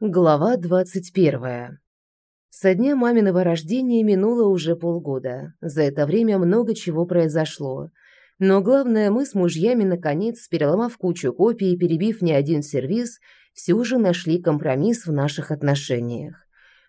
Глава 21. Со дня маминого рождения минуло уже полгода. За это время много чего произошло. Но главное, мы с мужьями, наконец, переломав кучу копий и перебив не один сервис, все же нашли компромисс в наших отношениях.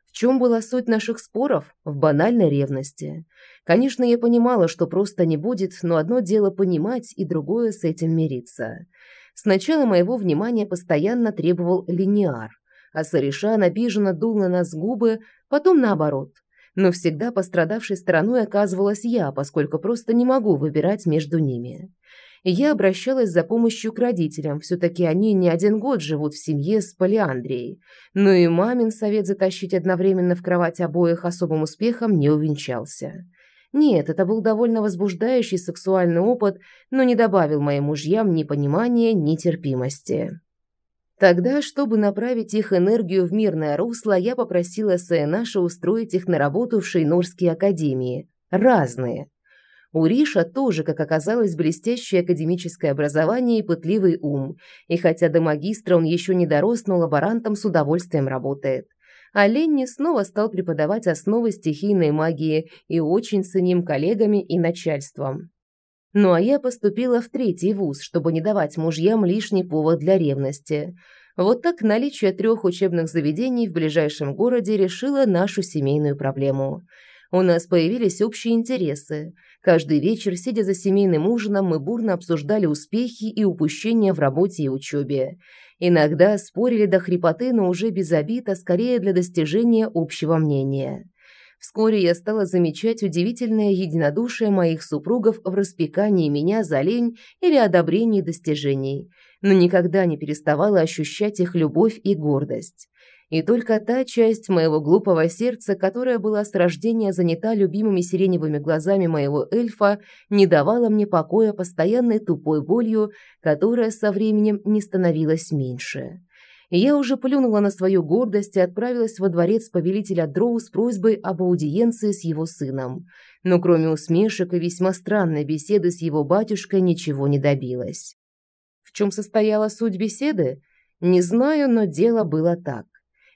В чем была суть наших споров? В банальной ревности. Конечно, я понимала, что просто не будет, но одно дело понимать и другое с этим мириться. Сначала моего внимания постоянно требовал линеар а Саришан обиженно дул на нас губы, потом наоборот. Но всегда пострадавшей стороной оказывалась я, поскольку просто не могу выбирать между ними. Я обращалась за помощью к родителям, все-таки они не один год живут в семье с Полиандрией. Но и мамин совет затащить одновременно в кровать обоих особым успехом не увенчался. Нет, это был довольно возбуждающий сексуальный опыт, но не добавил моим мужьям ни понимания, ни терпимости. Тогда, чтобы направить их энергию в мирное русло, я попросила Саенаша устроить их на работу в Шейнорские академии. Разные. У Риша тоже, как оказалось, блестящее академическое образование и пытливый ум. И хотя до магистра он еще не дорос, но лаборантом с удовольствием работает. А Ленни снова стал преподавать основы стихийной магии и очень ценим коллегами и начальством. Ну а я поступила в третий вуз, чтобы не давать мужьям лишний повод для ревности. Вот так наличие трех учебных заведений в ближайшем городе решило нашу семейную проблему. У нас появились общие интересы. Каждый вечер, сидя за семейным ужином, мы бурно обсуждали успехи и упущения в работе и учебе. Иногда спорили до хрипоты, но уже без обид, а скорее для достижения общего мнения. Вскоре я стала замечать удивительное единодушие моих супругов в распекании меня за лень или одобрении достижений, но никогда не переставала ощущать их любовь и гордость. И только та часть моего глупого сердца, которая была с рождения занята любимыми сиреневыми глазами моего эльфа, не давала мне покоя постоянной тупой болью, которая со временем не становилась меньше я уже плюнула на свою гордость и отправилась во дворец повелителя Дроу с просьбой об аудиенции с его сыном. Но кроме усмешек и весьма странной беседы с его батюшкой ничего не добилась. В чем состояла суть беседы? Не знаю, но дело было так.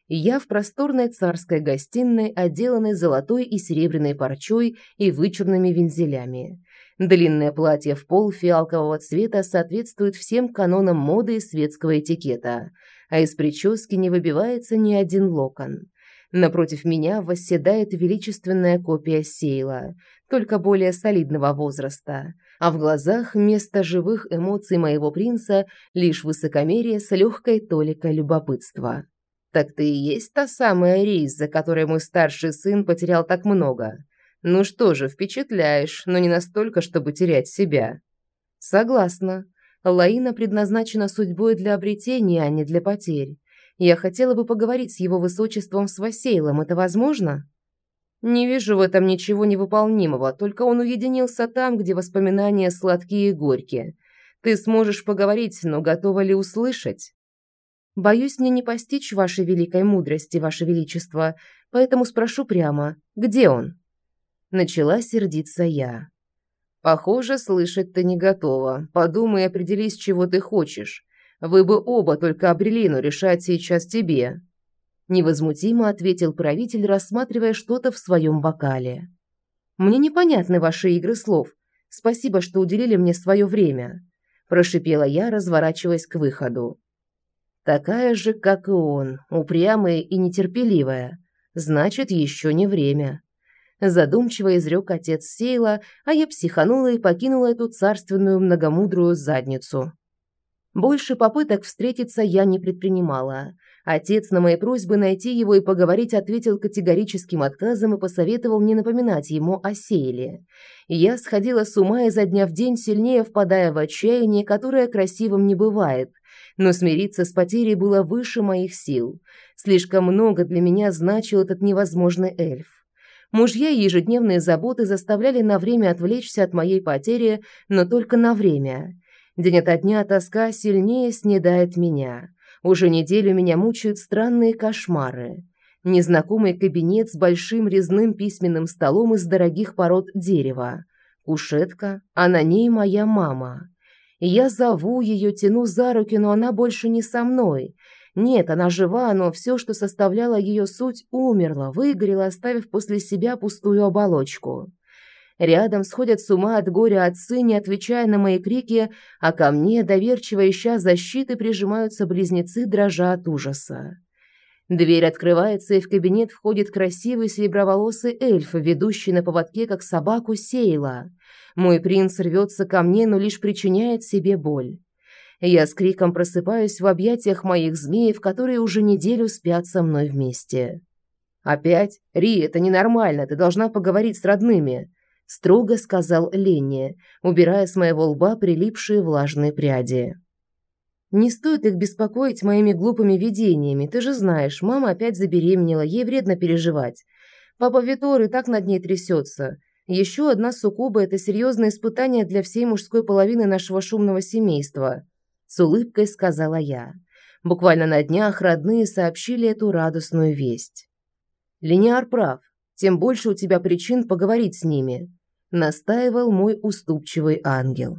Я в просторной царской гостиной, отделанной золотой и серебряной парчой и вычурными вензелями. Длинное платье в пол фиалкового цвета соответствует всем канонам моды и светского этикета – а из прически не выбивается ни один локон. Напротив меня восседает величественная копия Сейла, только более солидного возраста, а в глазах вместо живых эмоций моего принца лишь высокомерие с легкой толикой любопытства. «Так ты и есть та самая Рейс, за которой мой старший сын потерял так много. Ну что же, впечатляешь, но не настолько, чтобы терять себя». «Согласна», Лаина предназначена судьбой для обретения, а не для потерь. Я хотела бы поговорить с его высочеством Свасейлом. Это возможно? Не вижу в этом ничего невыполнимого, только он уединился там, где воспоминания сладкие и горькие. Ты сможешь поговорить, но готова ли услышать? Боюсь мне не постичь вашей великой мудрости, ваше величество, поэтому спрошу прямо, где он? Начала сердиться я. Похоже, слышать ты не готова. Подумай и определись, чего ты хочешь. Вы бы оба только обрели, но решать сейчас тебе. Невозмутимо ответил правитель, рассматривая что-то в своем бокале. Мне непонятны ваши игры слов. Спасибо, что уделили мне свое время. Прошипела я, разворачиваясь к выходу. Такая же, как и он, упрямая и нетерпеливая. Значит, еще не время задумчиво изрек отец Сейла, а я психанула и покинула эту царственную многомудрую задницу. Больше попыток встретиться я не предпринимала. Отец на мои просьбы найти его и поговорить ответил категорическим отказом и посоветовал не напоминать ему о Сейле. Я сходила с ума изо дня в день, сильнее впадая в отчаяние, которое красивым не бывает. Но смириться с потерей было выше моих сил. Слишком много для меня значил этот невозможный эльф. Мужья и ежедневные заботы заставляли на время отвлечься от моей потери, но только на время. День ото дня тоска сильнее снедает меня. Уже неделю меня мучают странные кошмары. Незнакомый кабинет с большим резным письменным столом из дорогих пород дерева. Кушетка, а на ней моя мама. Я зову ее, тяну за руки, но она больше не со мной. Нет, она жива, но все, что составляло ее суть, умерло, выгорело, оставив после себя пустую оболочку. Рядом сходят с ума от горя отцы, не отвечая на мои крики, а ко мне, доверчиво ища защиты, прижимаются близнецы, дрожа от ужаса. Дверь открывается, и в кабинет входит красивый сереброволосый эльф, ведущий на поводке, как собаку, Сейла. Мой принц рвется ко мне, но лишь причиняет себе боль. Я с криком просыпаюсь в объятиях моих змеев, которые уже неделю спят со мной вместе. «Опять? Ри, это ненормально, ты должна поговорить с родными», – строго сказал Ленни, убирая с моего лба прилипшие влажные пряди. Не стоит их беспокоить моими глупыми видениями. Ты же знаешь, мама опять забеременела, ей вредно переживать. Папа Витор и так над ней трясется. Еще одна суккуба – это серьезное испытание для всей мужской половины нашего шумного семейства. С улыбкой сказала я. Буквально на днях родные сообщили эту радостную весть. Линиар прав. Тем больше у тебя причин поговорить с ними. Настаивал мой уступчивый ангел.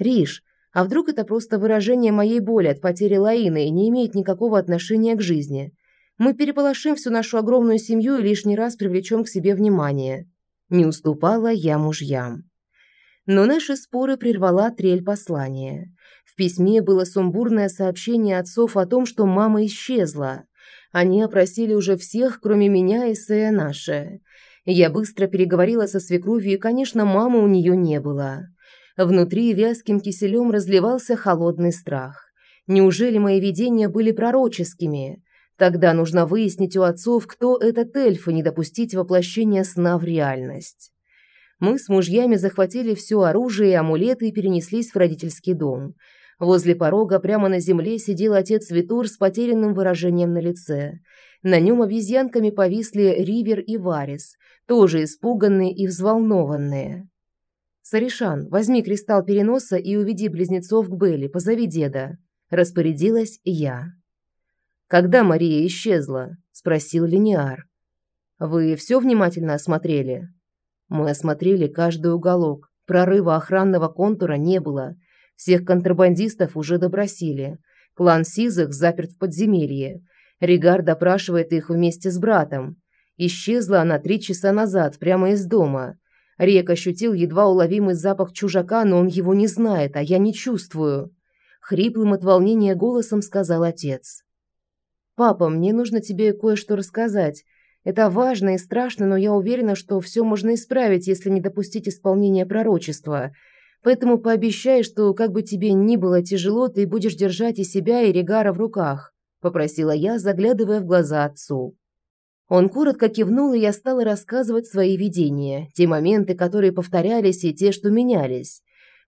Риш, а вдруг это просто выражение моей боли от потери Лаины и не имеет никакого отношения к жизни? Мы переполошим всю нашу огромную семью и лишний раз привлечем к себе внимание. Не уступала я мужьям. Но наши споры прервала трель послания. В письме было сумбурное сообщение отцов о том, что мама исчезла. Они опросили уже всех, кроме меня и Сея Наше. Я быстро переговорила со свекровью, и, конечно, мамы у нее не было. Внутри вязким киселем разливался холодный страх. Неужели мои видения были пророческими? Тогда нужно выяснить у отцов, кто этот эльф, и не допустить воплощения сна в реальность. Мы с мужьями захватили все оружие и амулеты и перенеслись в родительский дом. Возле порога прямо на земле сидел отец Витур с потерянным выражением на лице. На нем обезьянками повисли Ривер и Варис, тоже испуганные и взволнованные. «Саришан, возьми кристалл переноса и уведи близнецов к Белли, позови деда», – распорядилась я. «Когда Мария исчезла?» – спросил Линиар. «Вы все внимательно осмотрели?» «Мы осмотрели каждый уголок. Прорыва охранного контура не было. Всех контрабандистов уже добросили. Клан Сизых заперт в подземелье. Ригар допрашивает их вместе с братом. Исчезла она три часа назад, прямо из дома. Рек ощутил едва уловимый запах чужака, но он его не знает, а я не чувствую. Хриплым от волнения голосом сказал отец. «Папа, мне нужно тебе кое-что рассказать. Это важно и страшно, но я уверена, что все можно исправить, если не допустить исполнения пророчества. Поэтому пообещай, что, как бы тебе ни было тяжело, ты будешь держать и себя, и Регара в руках», – попросила я, заглядывая в глаза отцу. Он коротко кивнул, и я стала рассказывать свои видения, те моменты, которые повторялись, и те, что менялись.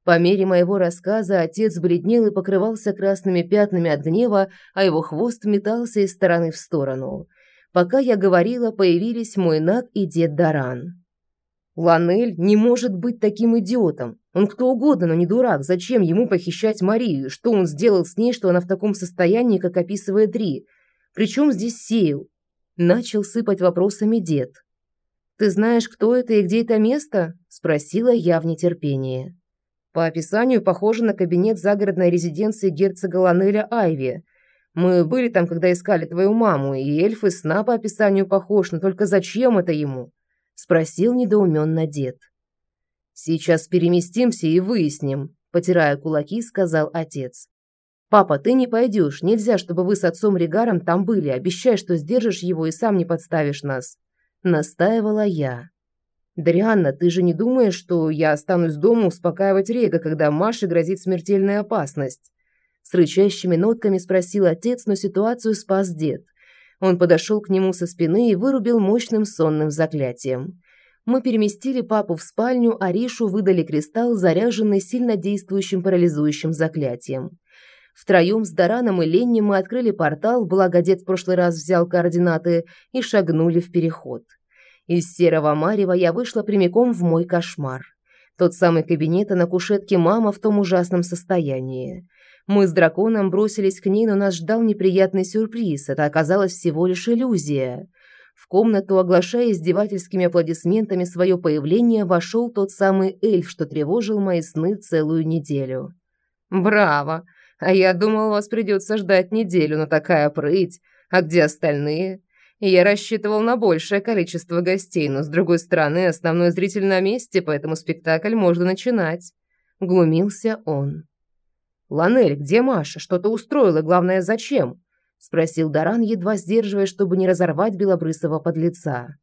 По мере моего рассказа отец бледнел и покрывался красными пятнами от гнева, а его хвост метался из стороны в сторону. Пока я говорила, появились мой Наг и дед Даран. Ланель не может быть таким идиотом. Он кто угодно, но не дурак. Зачем ему похищать Марию? Что он сделал с ней, что она в таком состоянии, как описывает Ри? Причем здесь Сейл? Начал сыпать вопросами дед. «Ты знаешь, кто это и где это место?» – спросила я в нетерпении. По описанию похоже на кабинет загородной резиденции герцога Ланеля Айви. Мы были там, когда искали твою маму, и эльф из сна по описанию похож, но только зачем это ему?» – спросил недоуменно дед. «Сейчас переместимся и выясним», – потирая кулаки, сказал отец. «Папа, ты не пойдешь. Нельзя, чтобы вы с отцом Ригаром там были. Обещай, что сдержишь его и сам не подставишь нас». Настаивала я. «Дрианна, ты же не думаешь, что я останусь дома успокаивать Рега, когда Маше грозит смертельная опасность?» С рычащими нотками спросил отец, но ситуацию спас дед. Он подошел к нему со спины и вырубил мощным сонным заклятием. Мы переместили папу в спальню, а Ришу выдали кристалл, заряженный сильно действующим парализующим заклятием. Втроем с Дараном и Ленни мы открыли портал, благо дед в прошлый раз взял координаты, и шагнули в переход. Из серого марева я вышла прямиком в мой кошмар. Тот самый кабинет, а на кушетке мама в том ужасном состоянии. Мы с драконом бросились к ней, но нас ждал неприятный сюрприз. Это оказалось всего лишь иллюзия. В комнату, оглашая издевательскими аплодисментами свое появление, вошел тот самый эльф, что тревожил мои сны целую неделю. «Браво! А я думал, вас придется ждать неделю, но такая прыть. А где остальные? Я рассчитывал на большее количество гостей, но, с другой стороны, основной зритель на месте, поэтому спектакль можно начинать. Глумился он. «Ланель, где Маша? Что-то устроила, главное, зачем?» Спросил Даран, едва сдерживая, чтобы не разорвать белобрысого подлеца.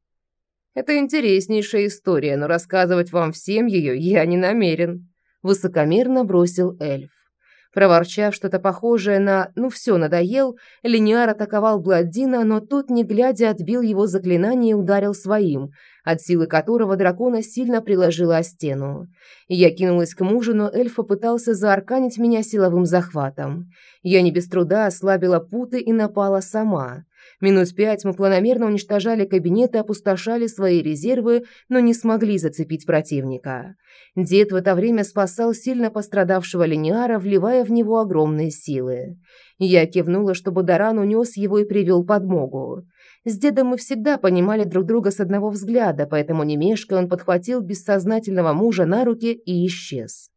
«Это интереснейшая история, но рассказывать вам всем ее я не намерен», высокомерно бросил эльф. Проворчав что-то похожее на «ну все, надоел», Линиар атаковал Бладдина, но тот, не глядя, отбил его заклинание и ударил своим, от силы которого дракона сильно приложила о стену. Я кинулась к мужу, но эльф попытался заарканить меня силовым захватом. Я не без труда ослабила путы и напала сама. Минут пять мы планомерно уничтожали кабинет и опустошали свои резервы, но не смогли зацепить противника. Дед в это время спасал сильно пострадавшего линиара, вливая в него огромные силы. Я кивнула, чтобы Даран унес его и привел подмогу. С дедом мы всегда понимали друг друга с одного взгляда, поэтому не мешкая он подхватил бессознательного мужа на руки и исчез.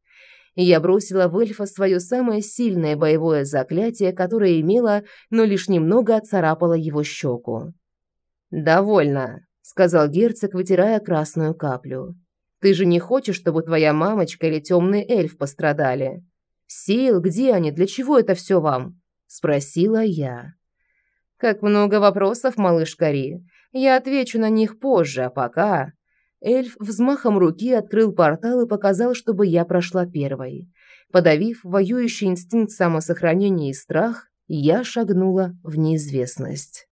Я бросила в эльфа свое самое сильное боевое заклятие, которое имело, но лишь немного отцарапало его щеку. «Довольно», — сказал герцог, вытирая красную каплю. «Ты же не хочешь, чтобы твоя мамочка или темный эльф пострадали?» «Сил, где они? Для чего это все вам?» — спросила я. «Как много вопросов, малыш Кари. Я отвечу на них позже, а пока...» Эльф взмахом руки открыл портал и показал, чтобы я прошла первой. Подавив воюющий инстинкт самосохранения и страх, я шагнула в неизвестность.